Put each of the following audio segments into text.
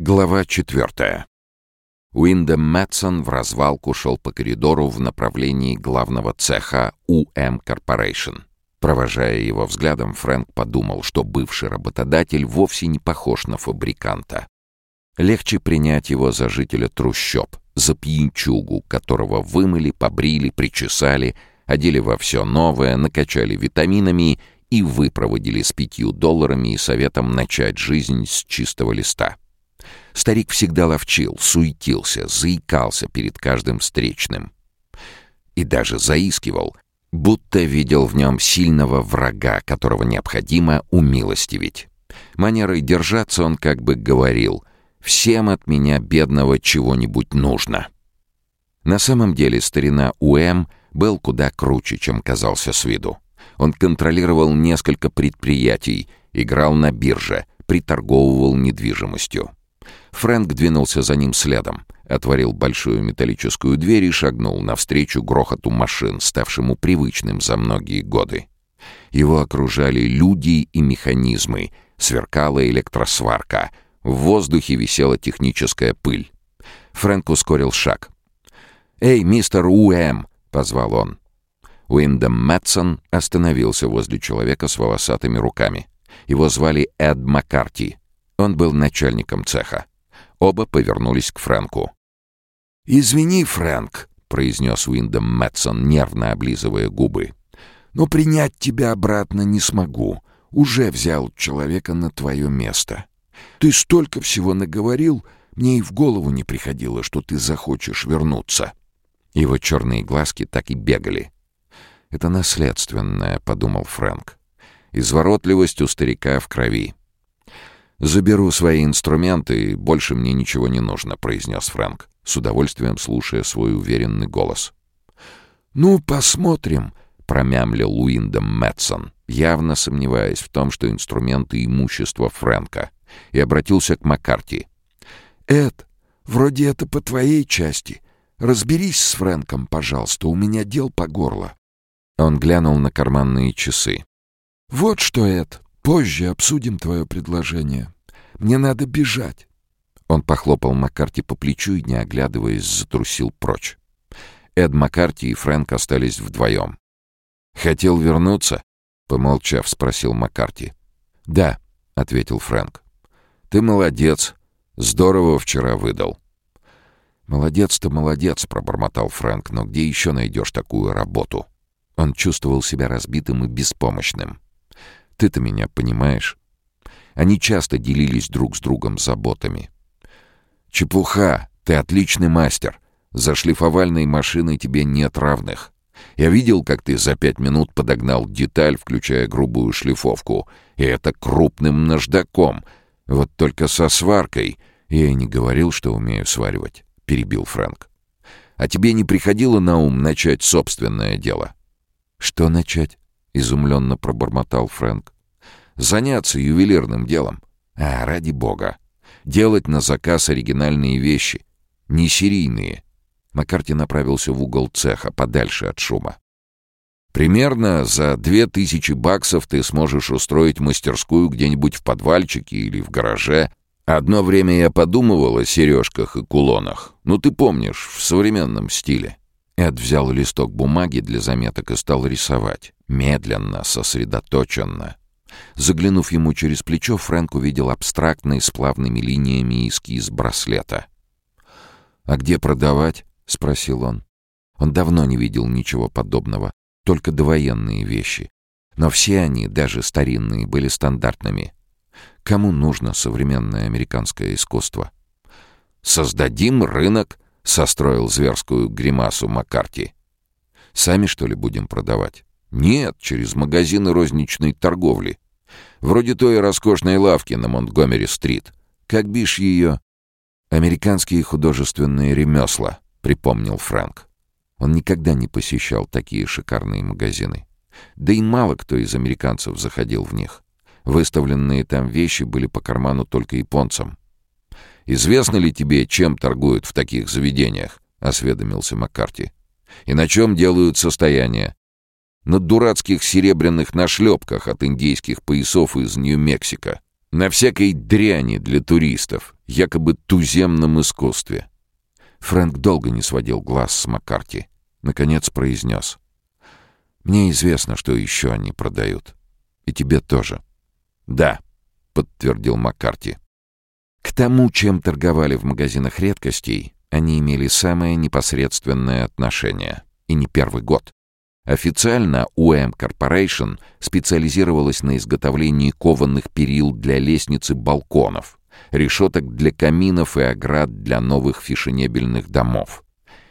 Глава четвертая. Уиндем Мэтсон в развалку шел по коридору в направлении главного цеха UM Corporation. Провожая его взглядом, Фрэнк подумал, что бывший работодатель вовсе не похож на фабриканта. Легче принять его за жителя трущоб, за пьянчугу, которого вымыли, побрили, причесали, одели во все новое, накачали витаминами и выпроводили с пятью долларами и советом начать жизнь с чистого листа. Старик всегда ловчил, суетился, заикался перед каждым встречным. И даже заискивал, будто видел в нем сильного врага, которого необходимо умилостивить. Манерой держаться он как бы говорил «Всем от меня, бедного, чего-нибудь нужно». На самом деле старина Уэм был куда круче, чем казался с виду. Он контролировал несколько предприятий, играл на бирже, приторговывал недвижимостью. Фрэнк двинулся за ним следом, отворил большую металлическую дверь и шагнул навстречу грохоту машин, ставшему привычным за многие годы. Его окружали люди и механизмы, сверкала электросварка, в воздухе висела техническая пыль. Фрэнк ускорил шаг. «Эй, мистер Уэм!» — позвал он. Уиндом Мэтсон остановился возле человека с волосатыми руками. Его звали Эд Маккарти. Он был начальником цеха. Оба повернулись к Фрэнку. «Извини, Фрэнк», — произнес Уиндом Мэтсон, нервно облизывая губы. «Но принять тебя обратно не смогу. Уже взял человека на твое место. Ты столько всего наговорил, мне и в голову не приходило, что ты захочешь вернуться». Его черные глазки так и бегали. «Это наследственное», — подумал Фрэнк. «Изворотливость у старика в крови. «Заберу свои инструменты, и больше мне ничего не нужно», — произнес Фрэнк, с удовольствием слушая свой уверенный голос. «Ну, посмотрим», — промямлил Уиндом Мэтсон, явно сомневаясь в том, что инструменты — имущество Фрэнка, и обратился к Маккарти. «Эд, вроде это по твоей части. Разберись с Фрэнком, пожалуйста, у меня дел по горло». Он глянул на карманные часы. «Вот что, Эд, Позже обсудим твое предложение. Мне надо бежать». Он похлопал Маккарти по плечу и, не оглядываясь, затрусил прочь. Эд Маккарти и Фрэнк остались вдвоем. «Хотел вернуться?» — помолчав, спросил Маккарти. «Да», — ответил Фрэнк. «Ты молодец. Здорово вчера выдал». «Молодец-то молодец», — пробормотал Фрэнк, «но где еще найдешь такую работу?» Он чувствовал себя разбитым и беспомощным. Ты-то меня понимаешь? Они часто делились друг с другом заботами. «Чепуха! Ты отличный мастер! За шлифовальной машиной тебе нет равных. Я видел, как ты за пять минут подогнал деталь, включая грубую шлифовку, и это крупным наждаком. Вот только со сваркой я и не говорил, что умею сваривать», — перебил Фрэнк. «А тебе не приходило на ум начать собственное дело?» «Что начать?» — изумленно пробормотал Фрэнк. «Заняться ювелирным делом. А, ради бога. Делать на заказ оригинальные вещи. Не серийные». Маккарти направился в угол цеха, подальше от шума. «Примерно за две тысячи баксов ты сможешь устроить мастерскую где-нибудь в подвальчике или в гараже. Одно время я подумывал о сережках и кулонах. Ну, ты помнишь, в современном стиле». Эд взял листок бумаги для заметок и стал рисовать. Медленно, сосредоточенно. Заглянув ему через плечо, Фрэнк увидел абстрактный с плавными линиями эскиз браслета. «А где продавать?» — спросил он. Он давно не видел ничего подобного, только довоенные вещи. Но все они, даже старинные, были стандартными. Кому нужно современное американское искусство? «Создадим рынок», — состроил зверскую гримасу Маккарти. «Сами, что ли, будем продавать?» «Нет, через магазины розничной торговли. Вроде той роскошной лавки на Монтгомери-стрит. Как бишь ее?» «Американские художественные ремесла», — припомнил Фрэнк. Он никогда не посещал такие шикарные магазины. Да и мало кто из американцев заходил в них. Выставленные там вещи были по карману только японцам. «Известно ли тебе, чем торгуют в таких заведениях?» — осведомился Маккарти. «И на чем делают состояние?» «На дурацких серебряных нашлепках от индейских поясов из Нью-Мексико. На всякой дряни для туристов, якобы туземном искусстве. Фрэнк долго не сводил глаз с Маккарти. Наконец произнес. «Мне известно, что еще они продают. И тебе тоже». «Да», — подтвердил Маккарти. К тому, чем торговали в магазинах редкостей, они имели самое непосредственное отношение. И не первый год. Официально UM Corporation специализировалась на изготовлении кованых перил для лестниц и балконов, решеток для каминов и оград для новых фешенебельных домов.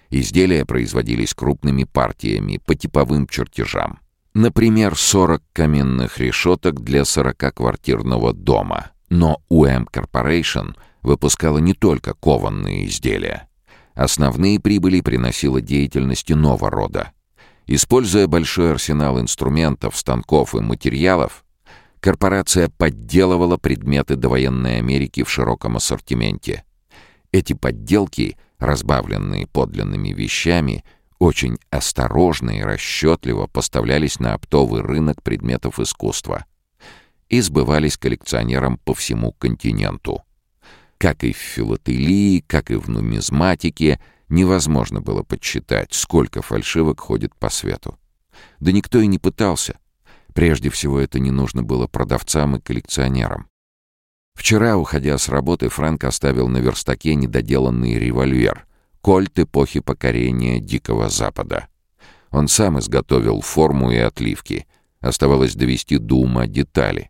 Изделия производились крупными партиями по типовым чертежам. Например, 40 каменных решеток для 40-квартирного дома. Но UM Corporation выпускала не только кованные изделия. Основные прибыли приносила деятельность иного рода. Используя большой арсенал инструментов, станков и материалов, корпорация подделывала предметы довоенной Америки в широком ассортименте. Эти подделки, разбавленные подлинными вещами, очень осторожно и расчетливо поставлялись на оптовый рынок предметов искусства и сбывались коллекционерам по всему континенту. Как и в филателии, как и в нумизматике, невозможно было подсчитать, сколько фальшивок ходит по свету. Да никто и не пытался. Прежде всего, это не нужно было продавцам и коллекционерам. Вчера, уходя с работы, Фрэнк оставил на верстаке недоделанный револьвер, кольт эпохи покорения Дикого Запада. Он сам изготовил форму и отливки. Оставалось довести до ума детали.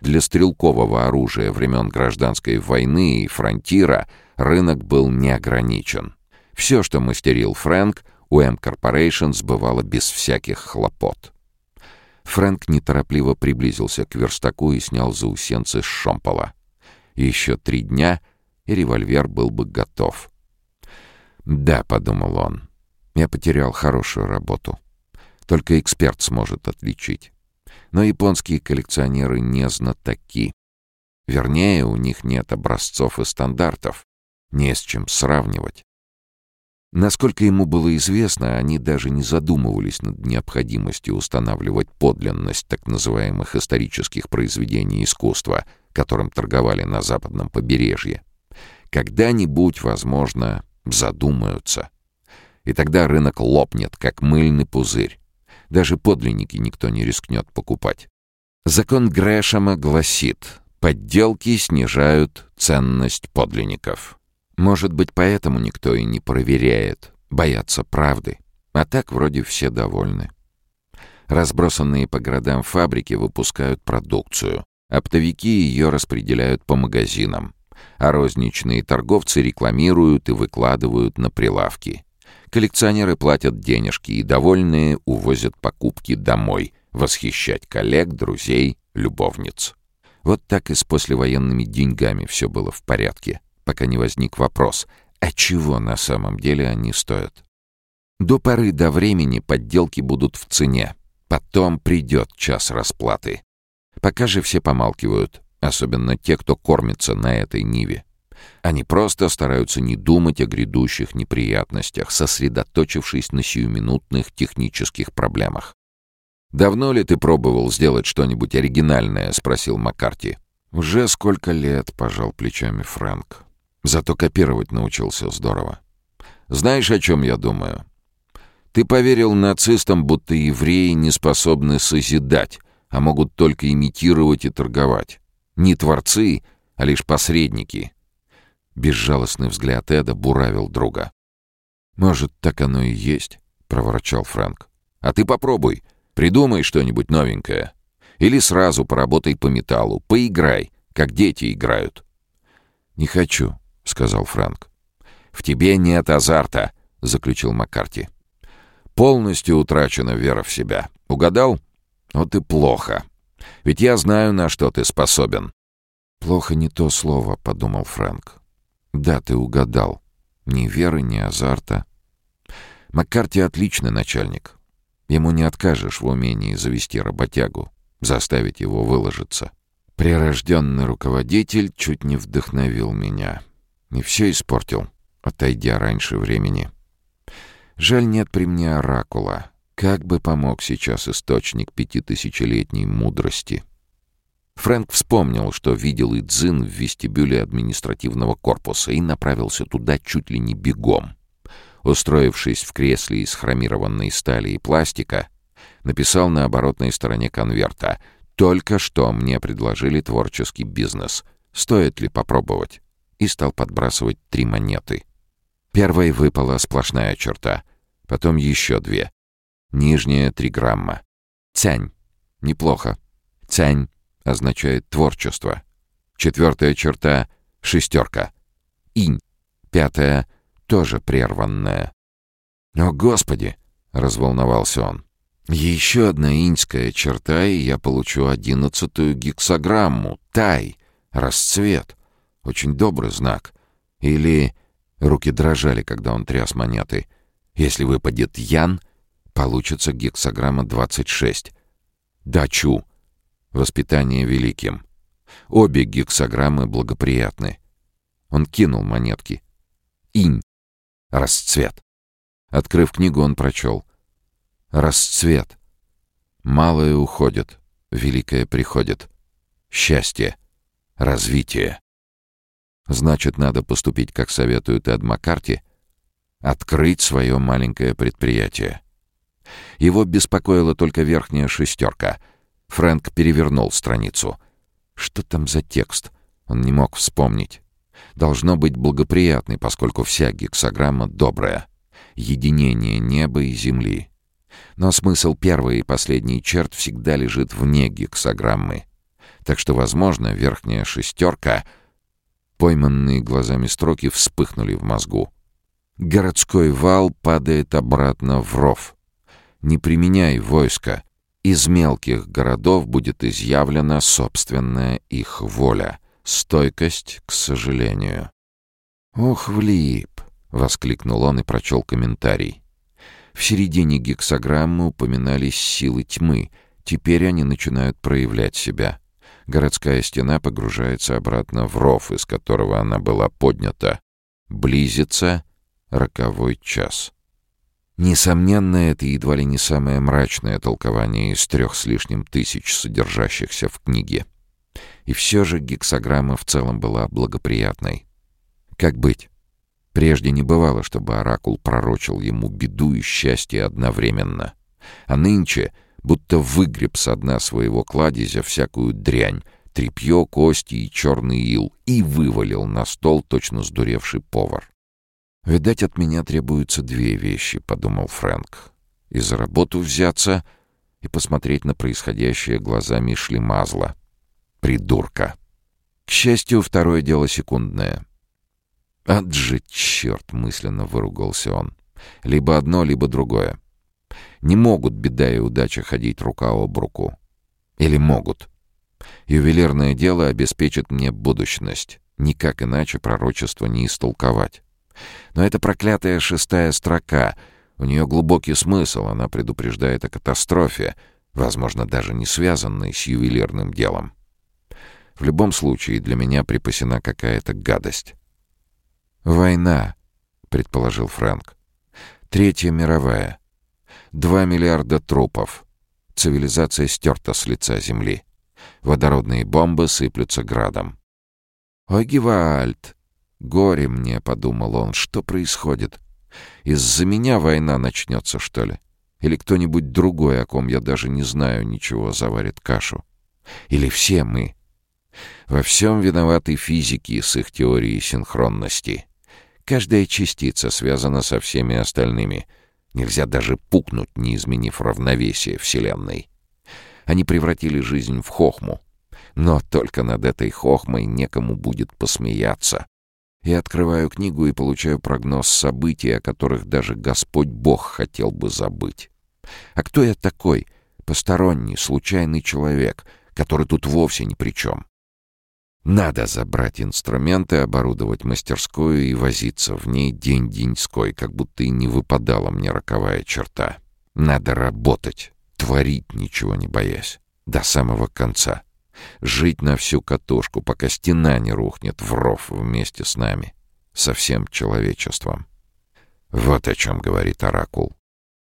Для стрелкового оружия времен Гражданской войны и фронтира рынок был неограничен. Все, что мастерил Фрэнк, у M Corporation сбывало без всяких хлопот. Фрэнк неторопливо приблизился к верстаку и снял заусенцы с шомпола. Еще три дня, и револьвер был бы готов. «Да», — подумал он, — «я потерял хорошую работу. Только эксперт сможет отличить. Но японские коллекционеры не знатоки. Вернее, у них нет образцов и стандартов. Не с чем сравнивать. Насколько ему было известно, они даже не задумывались над необходимостью устанавливать подлинность так называемых исторических произведений искусства, которым торговали на западном побережье. Когда-нибудь, возможно, задумаются. И тогда рынок лопнет, как мыльный пузырь. Даже подлинники никто не рискнет покупать. Закон Грэшема гласит, подделки снижают ценность подлинников. Может быть, поэтому никто и не проверяет, боятся правды. А так вроде все довольны. Разбросанные по городам фабрики выпускают продукцию. Оптовики ее распределяют по магазинам. А розничные торговцы рекламируют и выкладывают на прилавки. Коллекционеры платят денежки и довольные увозят покупки домой, восхищать коллег, друзей, любовниц. Вот так и с послевоенными деньгами все было в порядке пока не возник вопрос, а чего на самом деле они стоят. До поры до времени подделки будут в цене. Потом придет час расплаты. Пока же все помалкивают, особенно те, кто кормится на этой ниве. Они просто стараются не думать о грядущих неприятностях, сосредоточившись на сиюминутных технических проблемах. «Давно ли ты пробовал сделать что-нибудь оригинальное?» — спросил Маккарти. «Уже сколько лет», — пожал плечами Фрэнк. Зато копировать научился здорово. Знаешь, о чем я думаю? Ты поверил нацистам, будто евреи не способны созидать, а могут только имитировать и торговать. Не творцы, а лишь посредники. Безжалостный взгляд Эда буравил друга. «Может, так оно и есть?» — проворчал Фрэнк. «А ты попробуй. Придумай что-нибудь новенькое. Или сразу поработай по металлу. Поиграй, как дети играют». «Не хочу», — сказал Фрэнк. «В тебе нет азарта», — заключил Маккарти. «Полностью утрачена вера в себя. Угадал? Вот и плохо. Ведь я знаю, на что ты способен». «Плохо не то слово», — подумал Фрэнк. «Да, ты угадал. Ни веры, ни азарта». Маккарти отличный начальник. Ему не откажешь в умении завести работягу, заставить его выложиться. Прирожденный руководитель чуть не вдохновил меня. И все испортил, отойдя раньше времени. Жаль, нет при мне оракула. Как бы помог сейчас источник пятитысячелетней мудрости. Фрэнк вспомнил, что видел Идзин в вестибюле административного корпуса и направился туда чуть ли не бегом. Устроившись в кресле из хромированной стали и пластика, написал на оборотной стороне конверта «Только что мне предложили творческий бизнес. Стоит ли попробовать?» И стал подбрасывать три монеты. Первой выпала сплошная черта, потом еще две. Нижняя — три грамма. Цянь. Неплохо. Цянь означает творчество. Четвертая черта — шестерка. Инь. Пятая — тоже прерванная. «О, Господи!» — разволновался он. «Еще одна иньская черта, и я получу одиннадцатую гексограмму. Тай. Расцвет. Очень добрый знак. Или...» Руки дрожали, когда он тряс монеты. «Если выпадет Ян, получится гексограмма 26. Дачу. Воспитание великим. Обе гексограммы благоприятны. Он кинул монетки. Инь. Расцвет. Открыв книгу, он прочел. Расцвет. Малое уходит, великое приходит. Счастье. Развитие. Значит, надо поступить, как советует Эд Маккарти, открыть свое маленькое предприятие. Его беспокоила только верхняя шестерка. Фрэнк перевернул страницу. Что там за текст? Он не мог вспомнить. Должно быть благоприятный, поскольку вся гексограмма добрая. Единение неба и земли. Но смысл первой и последней черт всегда лежит вне гексограммы. Так что, возможно, верхняя шестерка... Пойманные глазами строки вспыхнули в мозгу. Городской вал падает обратно в ров. Не применяй войска. Из мелких городов будет изъявлена собственная их воля. Стойкость к сожалению. «Ох, влип!» — воскликнул он и прочел комментарий. В середине гексограммы упоминались силы тьмы. Теперь они начинают проявлять себя. Городская стена погружается обратно в ров, из которого она была поднята. Близится роковой час. Несомненно, это едва ли не самое мрачное толкование из трех с лишним тысяч содержащихся в книге. И все же гексограмма в целом была благоприятной. Как быть? Прежде не бывало, чтобы Оракул пророчил ему беду и счастье одновременно. А нынче будто выгреб со дна своего кладезя всякую дрянь, тряпье, кости и черный ил, и вывалил на стол точно сдуревший повар. «Видать, от меня требуются две вещи», — подумал Фрэнк. «И за работу взяться, и посмотреть на происходящее глазами шлемазла. Придурка!» К счастью, второе дело секундное. «Ад же черт!» — мысленно выругался он. «Либо одно, либо другое. Не могут беда и удача ходить рука об руку. Или могут?» Ювелирное дело обеспечит мне будущность. Никак иначе пророчество не истолковать. Но это проклятая шестая строка. У нее глубокий смысл, она предупреждает о катастрофе, возможно, даже не связанной с ювелирным делом. В любом случае для меня припасена какая-то гадость. «Война», — предположил Фрэнк. «Третья мировая. Два миллиарда трупов. Цивилизация стерта с лица земли. Водородные бомбы сыплются градом. «Ой, Гевальд, «Горе мне», — подумал он, — «что происходит? Из-за меня война начнется, что ли? Или кто-нибудь другой, о ком я даже не знаю ничего, заварит кашу? Или все мы?» Во всем виноваты физики с их теорией синхронности. Каждая частица связана со всеми остальными. Нельзя даже пукнуть, не изменив равновесие Вселенной. Они превратили жизнь в хохму. Но только над этой хохмой некому будет посмеяться. Я открываю книгу и получаю прогноз событий, о которых даже Господь Бог хотел бы забыть. А кто я такой? Посторонний, случайный человек, который тут вовсе ни при чем. Надо забрать инструменты, оборудовать мастерскую и возиться в ней день-деньской, как будто и не выпадала мне роковая черта. Надо работать, творить, ничего не боясь, до самого конца. Жить на всю катушку, пока стена не рухнет в ров вместе с нами, со всем человечеством. Вот о чем говорит Оракул.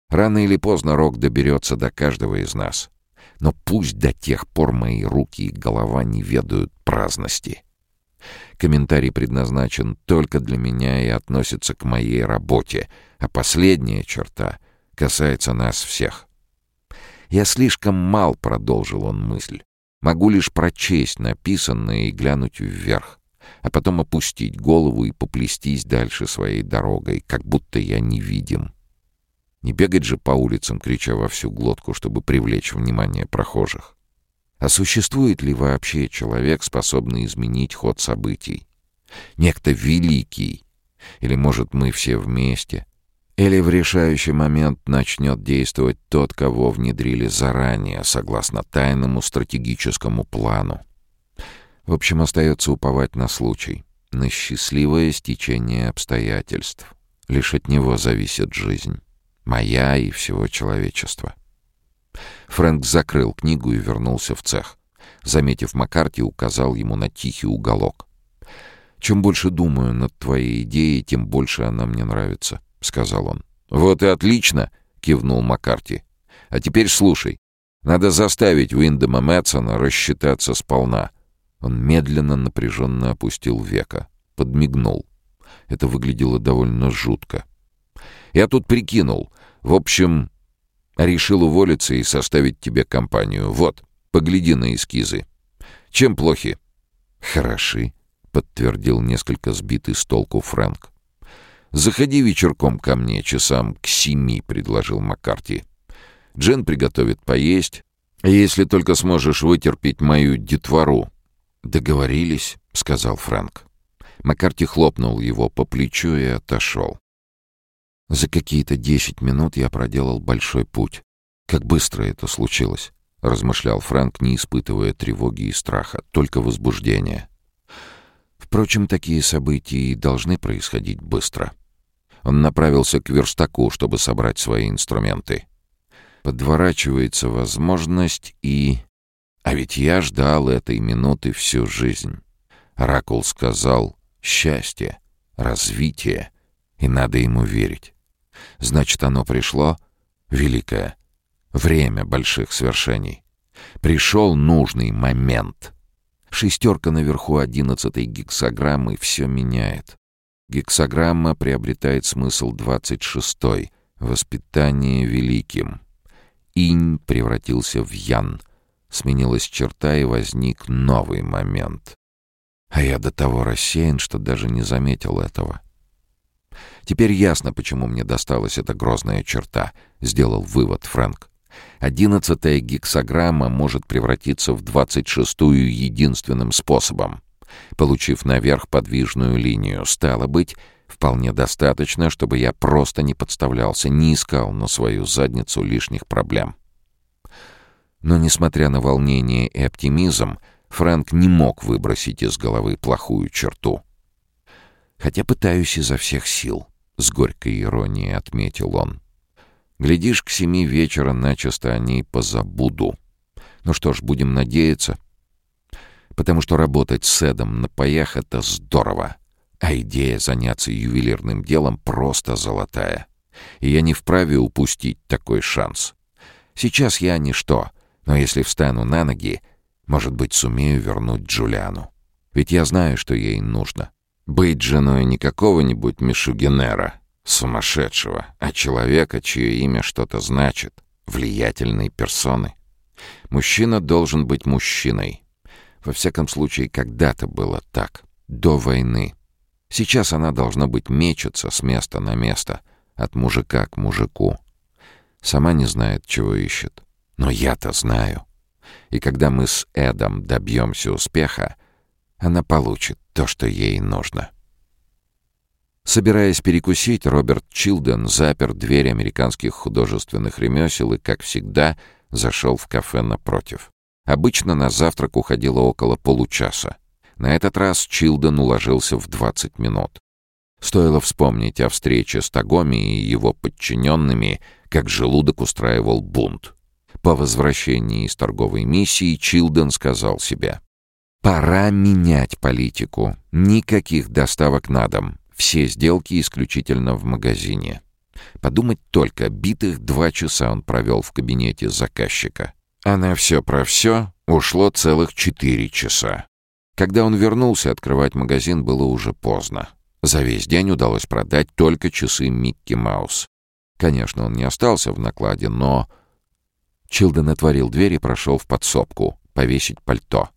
Рано или поздно Рок доберется до каждого из нас. Но пусть до тех пор мои руки и голова не ведают праздности. Комментарий предназначен только для меня и относится к моей работе, а последняя черта касается нас всех. «Я слишком мал», — продолжил он мысль. «Могу лишь прочесть написанное и глянуть вверх, а потом опустить голову и поплестись дальше своей дорогой, как будто я невидим. Не бегать же по улицам, крича во всю глотку, чтобы привлечь внимание прохожих. А существует ли вообще человек, способный изменить ход событий? Некто великий? Или, может, мы все вместе? Или в решающий момент начнет действовать тот, кого внедрили заранее, согласно тайному стратегическому плану? В общем, остается уповать на случай, на счастливое стечение обстоятельств. Лишь от него зависит жизнь. Моя и всего человечества. Фрэнк закрыл книгу и вернулся в цех. Заметив Маккарти, указал ему на тихий уголок. «Чем больше думаю над твоей идеей, тем больше она мне нравится», — сказал он. «Вот и отлично!» — кивнул Маккарти. «А теперь слушай. Надо заставить Уиндема Мэтсона рассчитаться сполна». Он медленно, напряженно опустил века. Подмигнул. Это выглядело довольно жутко. «Я тут прикинул. В общем, Решил уволиться и составить тебе компанию. Вот, погляди на эскизы. Чем плохи?» «Хороши», — подтвердил несколько сбитый с толку Фрэнк. «Заходи вечерком ко мне, часам к семи», — предложил Маккарти. «Джен приготовит поесть, если только сможешь вытерпеть мою детвору». «Договорились», — сказал Фрэнк. Маккарти хлопнул его по плечу и отошел. За какие-то десять минут я проделал большой путь. Как быстро это случилось, размышлял Фрэнк, не испытывая тревоги и страха, только возбуждения. Впрочем, такие события и должны происходить быстро. Он направился к верстаку, чтобы собрать свои инструменты. Подворачивается возможность и... А ведь я ждал этой минуты всю жизнь. Оракул сказал «счастье», «развитие», и надо ему верить. Значит, оно пришло великое. Время больших свершений. Пришел нужный момент. Шестерка наверху одиннадцатой гексограммы все меняет. Гексограмма приобретает смысл двадцать шестой. Воспитание великим. Инь превратился в ян. Сменилась черта и возник новый момент. А я до того рассеян, что даже не заметил этого. Теперь ясно, почему мне досталась эта грозная черта, сделал вывод Фрэнк. Одиннадцатая гексограмма может превратиться в двадцать шестую единственным способом. Получив наверх подвижную линию, стало быть, вполне достаточно, чтобы я просто не подставлялся, не искал на свою задницу лишних проблем. Но, несмотря на волнение и оптимизм, Фрэнк не мог выбросить из головы плохую черту. Хотя пытаюсь изо всех сил. — с горькой иронией отметил он. «Глядишь, к семи вечера начисто о ней позабуду. Ну что ж, будем надеяться. Потому что работать с Эдом на паях — это здорово. А идея заняться ювелирным делом просто золотая. И я не вправе упустить такой шанс. Сейчас я ничто, но если встану на ноги, может быть, сумею вернуть Джулиану. Ведь я знаю, что ей нужно. Быть женой не какого-нибудь Мишугенера, сумасшедшего, а человека, чье имя что-то значит, влиятельной персоны. Мужчина должен быть мужчиной. Во всяком случае, когда-то было так, до войны. Сейчас она должна быть мечется с места на место, от мужика к мужику. Сама не знает, чего ищет. Но я-то знаю. И когда мы с Эдом добьемся успеха, она получит то, что ей нужно. Собираясь перекусить, Роберт Чилден запер дверь американских художественных ремесел и, как всегда, зашел в кафе напротив. Обычно на завтрак уходило около получаса. На этот раз Чилден уложился в 20 минут. Стоило вспомнить о встрече с Тагоми и его подчиненными, как желудок устраивал бунт. По возвращении из торговой миссии Чилден сказал себе — Пора менять политику. Никаких доставок на дом. Все сделки исключительно в магазине. Подумать только, битых два часа он провел в кабинете заказчика. А на все про все ушло целых четыре часа. Когда он вернулся, открывать магазин было уже поздно. За весь день удалось продать только часы Микки Маус. Конечно, он не остался в накладе, но... Чилден отворил дверь и прошел в подсобку, повесить пальто.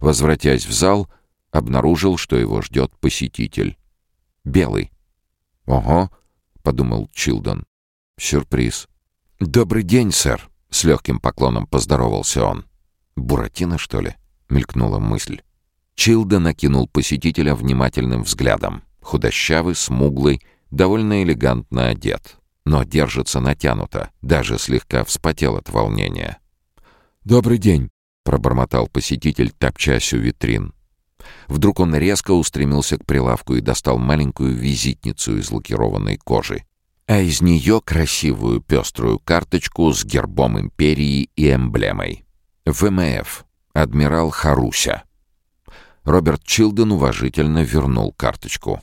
Возвратясь в зал, обнаружил, что его ждет посетитель. Белый. «Ого», — подумал Чилден. «Сюрприз». «Добрый день, сэр», — с легким поклоном поздоровался он. «Буратино, что ли?» — мелькнула мысль. Чилда накинул посетителя внимательным взглядом. Худощавый, смуглый, довольно элегантно одет. Но держится натянуто, даже слегка вспотел от волнения. «Добрый день», — пробормотал посетитель, топчась у витрин. Вдруг он резко устремился к прилавку и достал маленькую визитницу из лакированной кожи, а из нее красивую пеструю карточку с гербом империи и эмблемой. ВМФ. Адмирал Харуся. Роберт Чилден уважительно вернул карточку.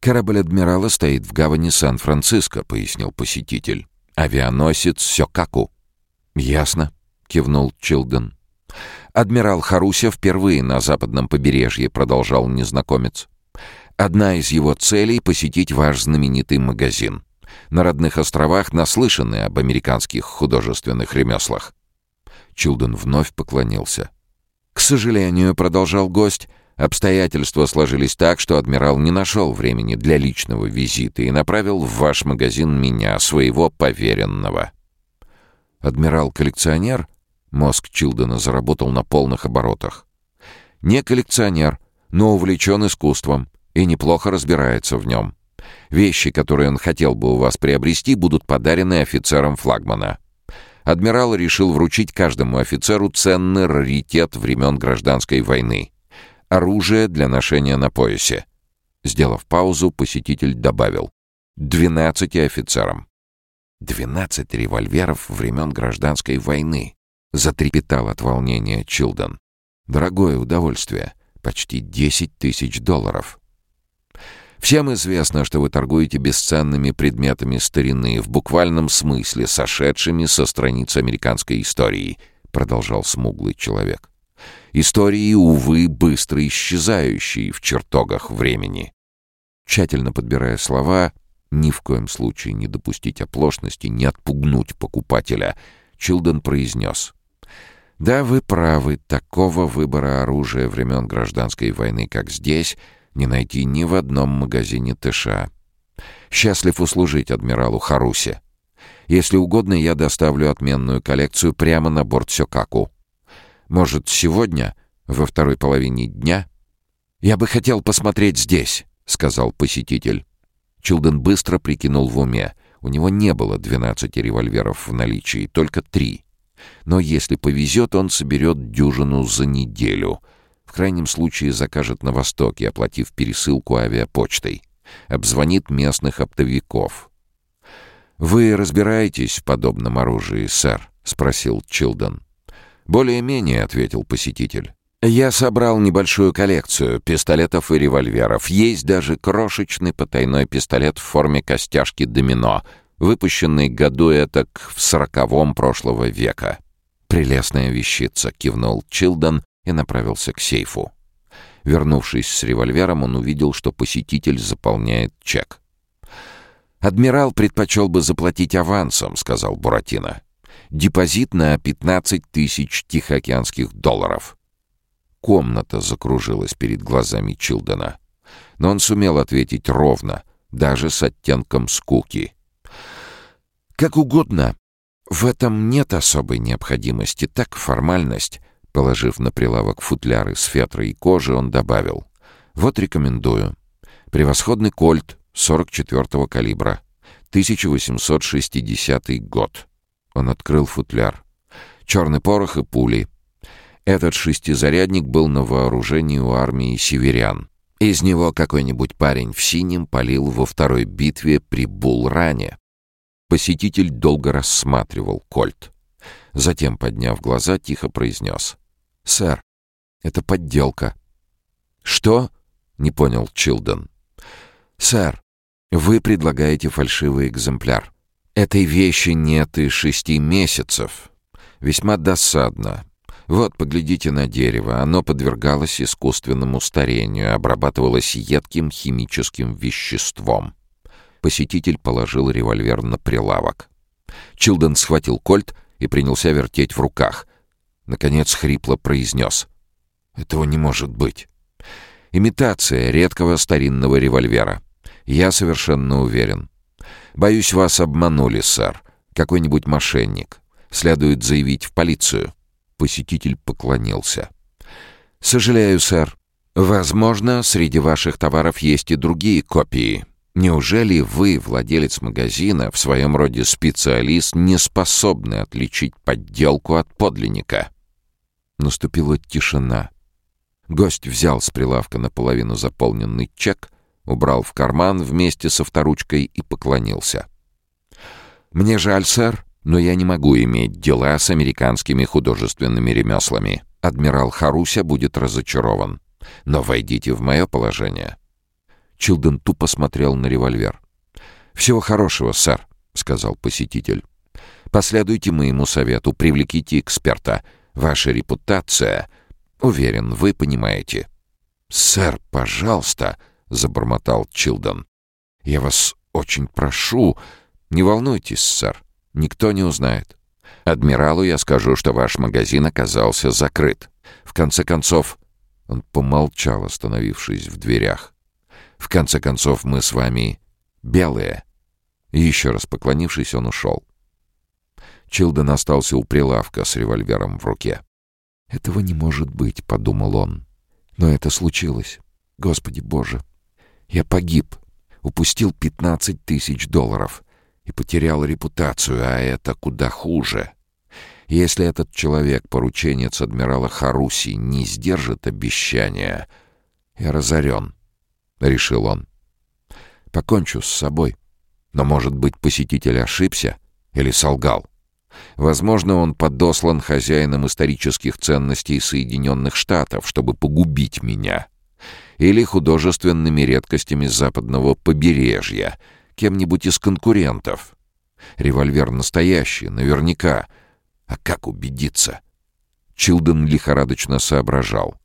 «Корабль адмирала стоит в гавани Сан-Франциско», — пояснил посетитель. «Авианосец Сёкаку». «Ясно», — кивнул Чилден. «Адмирал Харуся впервые на западном побережье», — продолжал незнакомец. «Одна из его целей — посетить ваш знаменитый магазин. На родных островах наслышаны об американских художественных ремеслах». Чилден вновь поклонился. «К сожалению», — продолжал гость, — «обстоятельства сложились так, что адмирал не нашел времени для личного визита и направил в ваш магазин меня, своего поверенного». «Адмирал-коллекционер?» Мозг Чилдена заработал на полных оборотах. «Не коллекционер, но увлечен искусством и неплохо разбирается в нем. Вещи, которые он хотел бы у вас приобрести, будут подарены офицерам флагмана адмирал решил вручить каждому офицеру ценный раритет времен гражданской войны — оружие для ношения на поясе. Сделав паузу, посетитель добавил «двенадцати офицерам». «Двенадцать револьверов времен гражданской войны», — затрепетал от волнения Чилден. «Дорогое удовольствие, почти десять тысяч долларов». Всем известно, что вы торгуете бесценными предметами старины, в буквальном смысле сошедшими со страниц американской истории, продолжал смуглый человек. Истории, увы, быстро исчезающие в чертогах времени. Тщательно подбирая слова, ни в коем случае не допустить оплошности, не отпугнуть покупателя, Чилден произнес. «Да, вы правы, такого выбора оружия времен гражданской войны, как здесь — не найти ни в одном магазине ТШ. Счастлив услужить адмиралу Харусе. Если угодно, я доставлю отменную коллекцию прямо на борт Сёкаку. Может, сегодня, во второй половине дня? Я бы хотел посмотреть здесь, сказал посетитель. Чилден быстро прикинул в уме. У него не было 12 револьверов в наличии, только три. Но если повезет, он соберет дюжину за неделю — в крайнем случае закажет на Востоке, оплатив пересылку авиапочтой. Обзвонит местных оптовиков. «Вы разбираетесь в подобном оружии, сэр?» — спросил Чилден. «Более-менее», — ответил посетитель. «Я собрал небольшую коллекцию пистолетов и револьверов. Есть даже крошечный потайной пистолет в форме костяшки домино, выпущенный году этак в сороковом прошлого века». «Прелестная вещица», — кивнул Чилден и направился к сейфу. Вернувшись с револьвером, он увидел, что посетитель заполняет чек. «Адмирал предпочел бы заплатить авансом», — сказал Буратино. «Депозит на 15 тысяч тихоокеанских долларов». Комната закружилась перед глазами Чилдена. Но он сумел ответить ровно, даже с оттенком скуки. «Как угодно. В этом нет особой необходимости, так формальность. Положив на прилавок футляры с фетрой и кожи, он добавил. «Вот рекомендую. Превосходный кольт 44-го калибра. 1860 год». Он открыл футляр. Черный порох и пули. Этот шестизарядник был на вооружении у армии северян. Из него какой-нибудь парень в синем полил во второй битве при Булране. Посетитель долго рассматривал кольт. Затем, подняв глаза, тихо произнес. «Сэр, это подделка». «Что?» — не понял Чилден. «Сэр, вы предлагаете фальшивый экземпляр. Этой вещи нет и шести месяцев. Весьма досадно. Вот, поглядите на дерево. Оно подвергалось искусственному старению, обрабатывалось едким химическим веществом. Посетитель положил револьвер на прилавок. Чилден схватил кольт и принялся вертеть в руках. Наконец хрипло произнес. «Этого не может быть. Имитация редкого старинного револьвера. Я совершенно уверен. Боюсь, вас обманули, сэр. Какой-нибудь мошенник. Следует заявить в полицию». Посетитель поклонился. «Сожалею, сэр. Возможно, среди ваших товаров есть и другие копии. Неужели вы, владелец магазина, в своем роде специалист, не способны отличить подделку от подлинника?» Наступила тишина. Гость взял с прилавка наполовину заполненный чек, убрал в карман вместе со вторучкой и поклонился. «Мне жаль, сэр, но я не могу иметь дела с американскими художественными ремеслами. Адмирал Харуся будет разочарован. Но войдите в мое положение. Чилден тупо смотрел на револьвер. «Всего хорошего, сэр», — сказал посетитель. «Последуйте моему совету, привлеките эксперта. Ваша репутация... Уверен, вы понимаете». «Сэр, пожалуйста», — забормотал Чилден. «Я вас очень прошу. Не волнуйтесь, сэр. Никто не узнает. Адмиралу я скажу, что ваш магазин оказался закрыт. В конце концов...» Он помолчал, остановившись в дверях. В конце концов, мы с вами белые». Еще раз поклонившись, он ушел. Чилден остался у прилавка с револьвером в руке. «Этого не может быть», — подумал он. «Но это случилось. Господи Боже! Я погиб, упустил пятнадцать тысяч долларов и потерял репутацию, а это куда хуже. Если этот человек, порученец адмирала Харуси, не сдержит обещания, я разорен. — решил он. «Покончу с собой. Но, может быть, посетитель ошибся или солгал. Возможно, он подослан хозяином исторических ценностей Соединенных Штатов, чтобы погубить меня. Или художественными редкостями западного побережья, кем-нибудь из конкурентов. Револьвер настоящий, наверняка. А как убедиться?» Чилден лихорадочно соображал.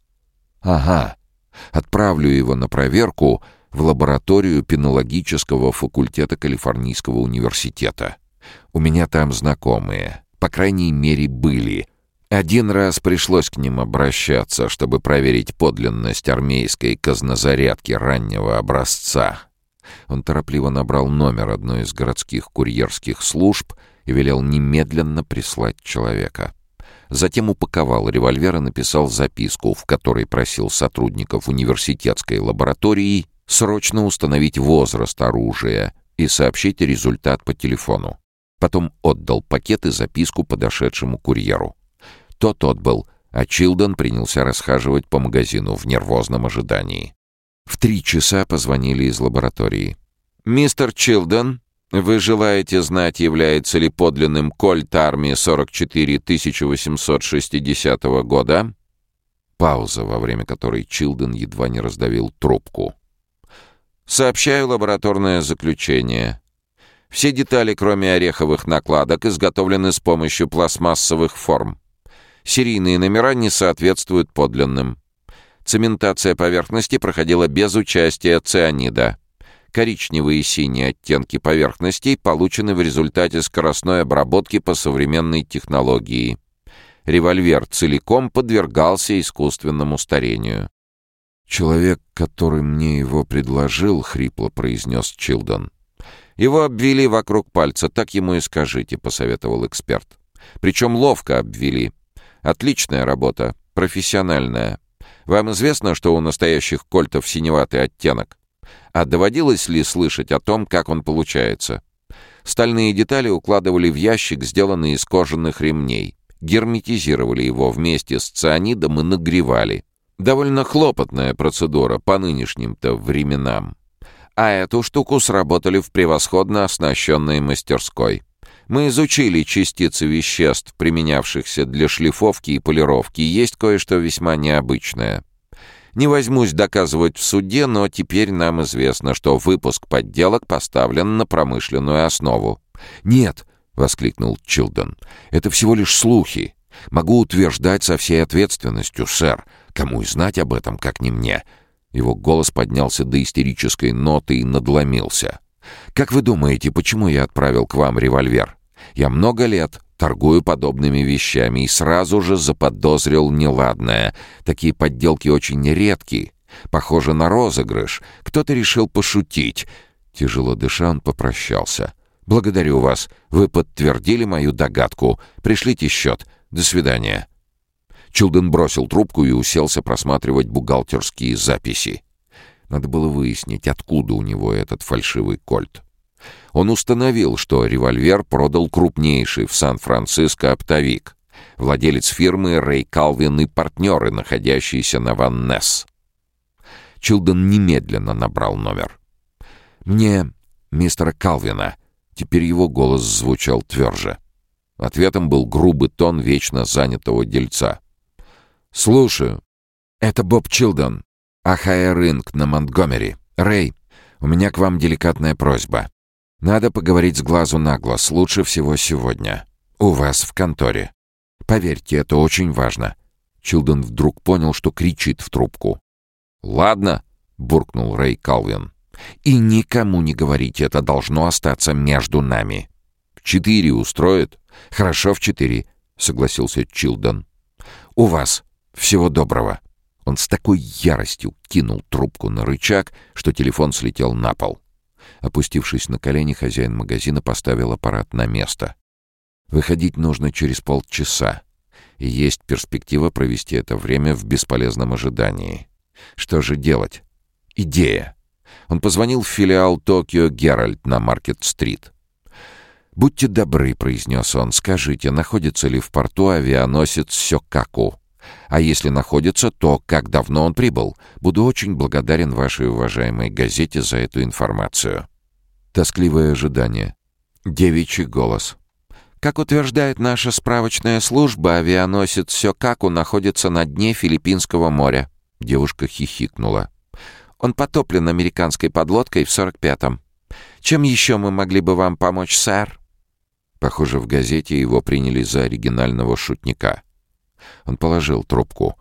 «Ага, Отправлю его на проверку в лабораторию пенологического факультета Калифорнийского университета. У меня там знакомые, по крайней мере, были. Один раз пришлось к ним обращаться, чтобы проверить подлинность армейской казнозарядки раннего образца. Он торопливо набрал номер одной из городских курьерских служб и велел немедленно прислать человека. Затем упаковал револьвер и написал записку, в которой просил сотрудников университетской лаборатории срочно установить возраст оружия и сообщить результат по телефону. Потом отдал пакет и записку подошедшему курьеру. Тот отбыл, а Чилден принялся расхаживать по магазину в нервозном ожидании. В три часа позвонили из лаборатории. «Мистер Чилден, вы желаете знать, является ли подлинным кольт армии 44 1860 года? Пауза, во время которой Чилден едва не раздавил трубку. Сообщаю лабораторное заключение. Все детали, кроме ореховых накладок, изготовлены с помощью пластмассовых форм. Серийные номера не соответствуют подлинным. Цементация поверхности проходила без участия цианида. Коричневые и синие оттенки поверхностей получены в результате скоростной обработки по современной технологии. Револьвер целиком подвергался искусственному старению. «Человек, который мне его предложил», — хрипло произнес Чилдон. «Его обвели вокруг пальца, так ему и скажите», — посоветовал эксперт. «Причем ловко обвели. Отличная работа, профессиональная. Вам известно, что у настоящих кольтов синеватый оттенок? А доводилось ли слышать о том, как он получается? Стальные детали укладывали в ящик, сделанный из кожаных ремней. Герметизировали его вместе с цианидом и нагревали. Довольно хлопотная процедура по нынешним-то временам. А эту штуку сработали в превосходно оснащенной мастерской. Мы изучили частицы веществ, применявшихся для шлифовки и полировки. Есть кое-что весьма необычное. Не возьмусь доказывать в суде, но теперь нам известно, что выпуск подделок поставлен на промышленную основу. «Нет!» — воскликнул Чилден. «Это всего лишь слухи. Могу утверждать со всей ответственностью, сэр. Кому и знать об этом, как не мне?» Его голос поднялся до истерической ноты и надломился. «Как вы думаете, почему я отправил к вам револьвер? Я много лет торгую подобными вещами и сразу же заподозрил неладное. Такие подделки очень редкие. Похоже на розыгрыш. Кто-то решил пошутить». Тяжело дыша, он попрощался. «Благодарю вас. Вы подтвердили мою догадку. Пришлите счет. До свидания». Чилден бросил трубку и уселся просматривать бухгалтерские записи. Надо было выяснить, откуда у него этот фальшивый кольт. Он установил, что револьвер продал крупнейший в Сан-Франциско оптовик, владелец фирмы Рэй Калвин и партнеры, находящиеся на Ван Несс. Чилден немедленно набрал номер. «Мне мистера Калвина». Теперь его голос звучал тверже. Ответом был грубый тон вечно занятого дельца. «Слушаю. Это Боб Чилдон. Ахая Рынк на Монтгомери. Рэй, у меня к вам деликатная просьба. Надо поговорить с глазу на глаз, лучше всего сегодня. У вас в конторе. Поверьте, это очень важно». Чилдон вдруг понял, что кричит в трубку. «Ладно», — буркнул Рэй Калвин. «И никому не говорите, это должно остаться между нами». «В четыре устроит?» «Хорошо, в четыре», — согласился Чилдон. «У вас», «Всего доброго!» Он с такой яростью кинул трубку на рычаг, что телефон слетел на пол. Опустившись на колени, хозяин магазина поставил аппарат на место. Выходить нужно через полчаса, и есть перспектива провести это время в бесполезном ожидании. Что же делать? Идея. Он позвонил в филиал Токио Геральт на Маркет-стрит. «Будьте добры», — произнес он, — «скажите, находится ли в порту авианосец Сёкаку?» А если находится, то как давно он прибыл? Буду очень благодарен вашей уважаемой газете за эту информацию. Тоскливое ожидание. Девичий голос. Как утверждает наша справочная служба, авианосец Сёкаку находится на дне Филиппинского моря. Девушка хихикнула. Он потоплен американской подлодкой в 45-м. Чем еще мы могли бы вам помочь, сэр? Похоже, в газете его приняли за оригинального шутника. Он положил трубку.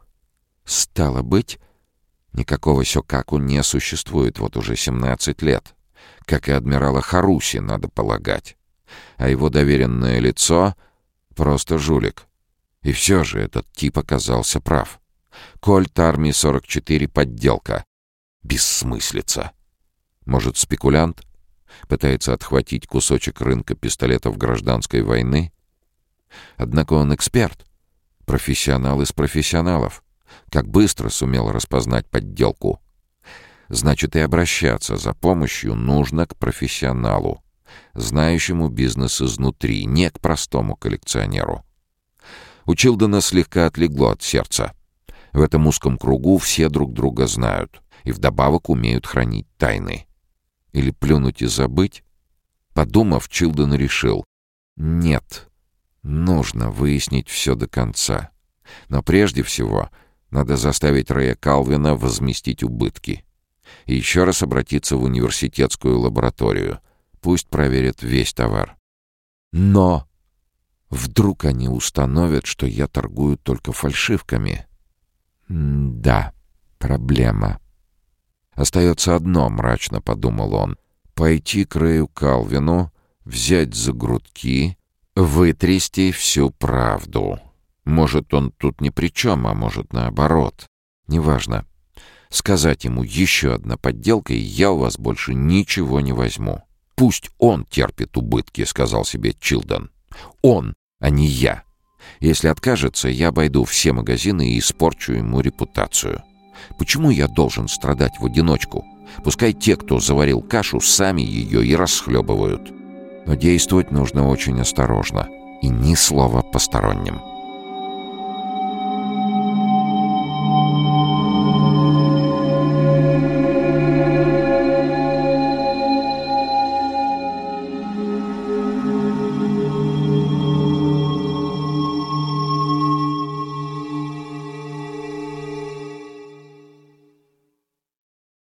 «Стало быть, никакого Сёкаку не существует вот уже 17 лет. Как и адмирала Харуси, надо полагать. А его доверенное лицо — просто жулик. И все же этот тип оказался прав. Кольт армии 44 — подделка. Бессмыслица. Может, спекулянт? Пытается отхватить кусочек рынка пистолетов гражданской войны? Однако он эксперт. Профессионал из профессионалов. Как быстро сумел распознать подделку. Значит, и обращаться за помощью нужно к профессионалу, знающему бизнес изнутри, не к простому коллекционеру. У Чилдена слегка отлегло от сердца. В этом узком кругу все друг друга знают и вдобавок умеют хранить тайны. Или плюнуть и забыть? Подумав, Чилден решил. Нет, Нужно выяснить все до конца. Но прежде всего надо заставить Рэя Калвина возместить убытки. И еще раз обратиться в университетскую лабораторию. Пусть проверят весь товар. Но вдруг они установят, что я торгую только фальшивками. М да, проблема. Остается одно, мрачно подумал он. Пойти к Рэю Калвину, взять за грудки Вытрясти всю правду. Может, он тут ни при чем, а может, наоборот. Неважно. Сказать ему еще одна подделка, и я у вас больше ничего не возьму. Пусть он терпит убытки, сказал себе Чилдон. Он, а не я. Если откажется, я обойду все магазины и испорчу ему репутацию. Почему я должен страдать в одиночку? Пускай те, кто заварил кашу, сами ее и расхлебывают. Но действовать нужно очень осторожно и ни слова посторонним.